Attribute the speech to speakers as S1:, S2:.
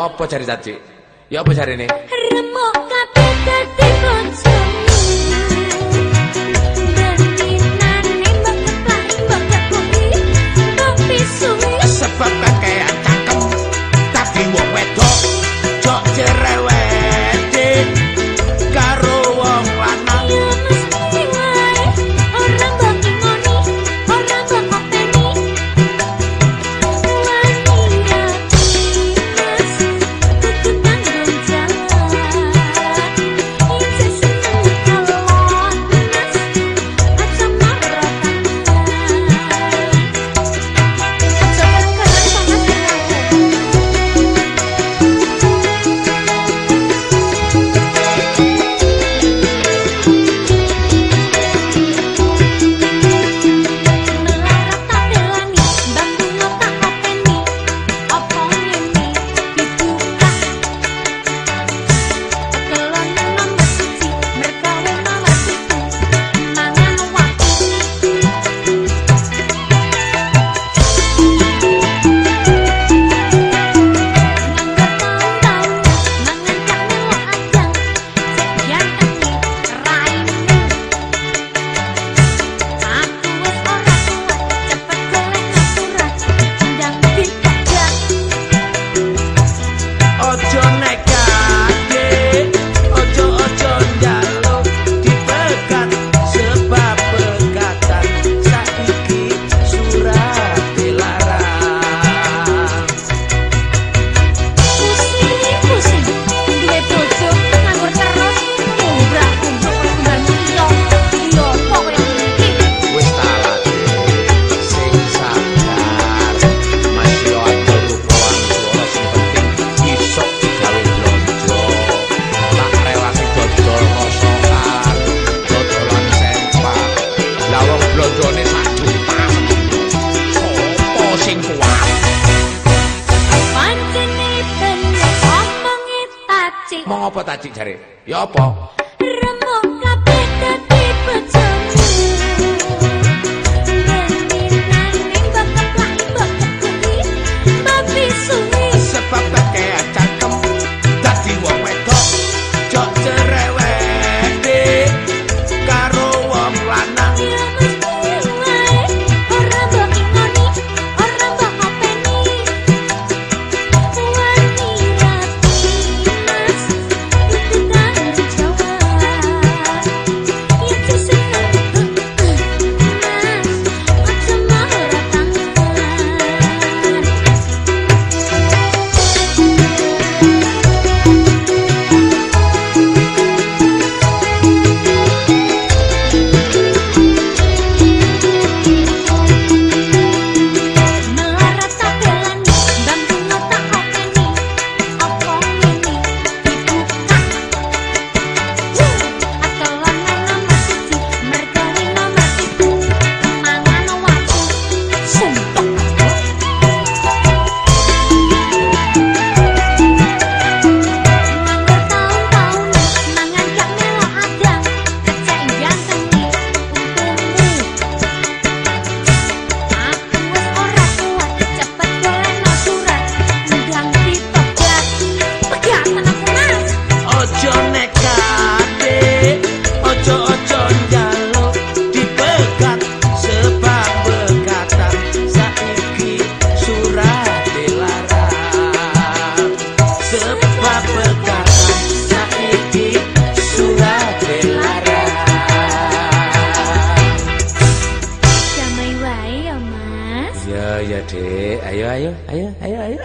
S1: apa cari tadi? Ya apa cari
S2: ini? Remuk kapit tajik.
S1: Mau apa tajik jare? Ya apa?
S2: Remuk kabeh dadi
S1: becik. ya dek ayo ayo ayo ayo ayo.